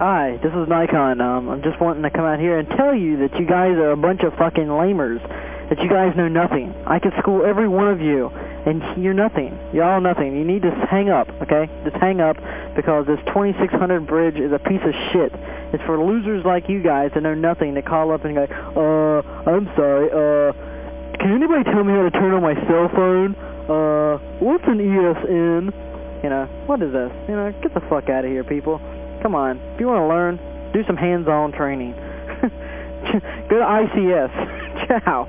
Hi, this is Nikon. Um, I'm just wanting to come out here and tell you that you guys are a bunch of fucking lamers. That you guys know nothing. I could school every one of you, and you're nothing. You're all nothing. You need to hang up, okay? Just hang up because this 2600 bridge is a piece of shit. It's for losers like you guys that know nothing to call up and go, uh, I'm sorry, uh, can anybody tell me how to turn on my cell phone? Uh, what's an ESN? You know, what is this? You know, get the fuck out of here, people. Come on. If you want to learn, do some hands-on training. Go to ICS. Ciao.